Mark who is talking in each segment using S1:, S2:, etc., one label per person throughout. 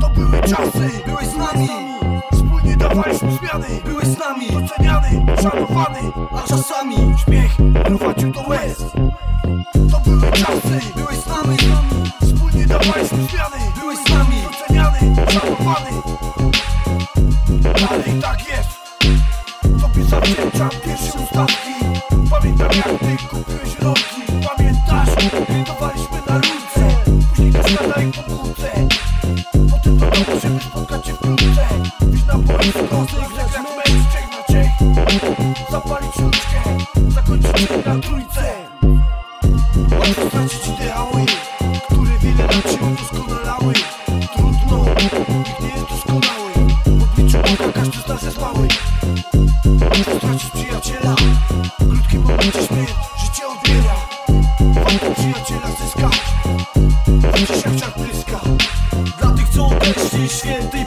S1: To były czasy, byłeś z nami Dawaliśmy zmiany Byłeś z nami, doceniany, szanowany A czasami śmiech prowadził do łez. To były czasy, byłeś z nami. Wspólnie dawaliśmy zmiany Byłeś z nami, doceniany, szanowany. Dalej tak jest. Tobie zawdzięczam pierwsze ustawki Pamiętam jak ty kupiłeś rolki. Pamiętasz, grilowaliśmy na rurce Później kaskada i po górce Potem do domu, żeby spotkać się wkrótce Na boisko, zagrać mecz, trzech trzech Zapalić luczkę, zakończyć na trójce stracić ideały, które wiele lat się udoskonalały Trudno, nikt nie jest doskonały W obliczu Boga każdy z nas jest mały stracić przyjaciela W krótkim momencie śmierć życie odbiera przyjaciela zyskać Widzisz jak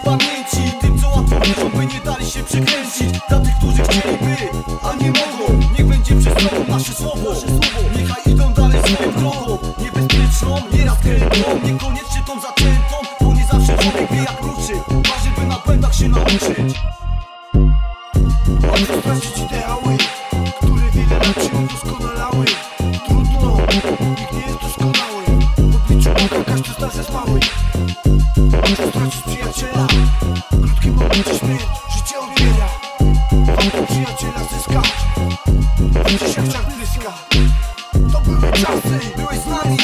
S2: pamięci. Tym co łatwo by nie dali się przekręcić. Dla tych którzy chcieliby, a nie mogą. Niech będzie przez tobą nasze słowo. Niechaj idą dalej swoją drogą. Niebezpieczną, nieraz krętą Niekoniecznie tą zaczętą Bo nie zawsze człowiek wie jak ruszyć Marzy by na błędach się nauczyć.
S1: Łatwo stracić ideały, które wiele lat się udoskonalały. Trudno, nikt nie jest doskonały. W obliczu każdy z nas jest mały momencie śmierć życie odbiera przyjaciela zyskać Widzisz jak czar bryska To były czasy, byłeś z nami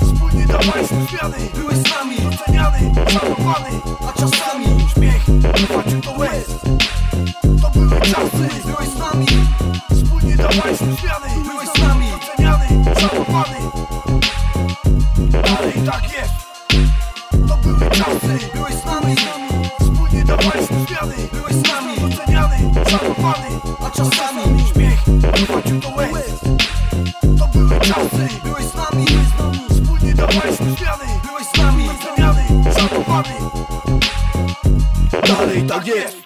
S1: Wspólnie dawaliśmy zmiany
S2: Byłeś z nami,
S1: Doceniany, szanowany
S2: a czasami
S1: Śmiech prowadził do łez To były czasy,
S2: Byłeś z nami,
S1: Wspólnie dawaliśmy zmiany
S2: byłeś z nami
S1: Doceniany, szanowany Dalej tak jest Wspólnie dawaliśmy zmiany
S2: byłeś z nami
S1: Doceniany, szanowany
S2: A czasami
S1: Śmiech prowadził do łez To były czasy
S2: Byłeś z nami,
S1: Wspólnie dawaliśmy zmiany
S2: byłeś z nami
S1: szanowany Dalej tak jest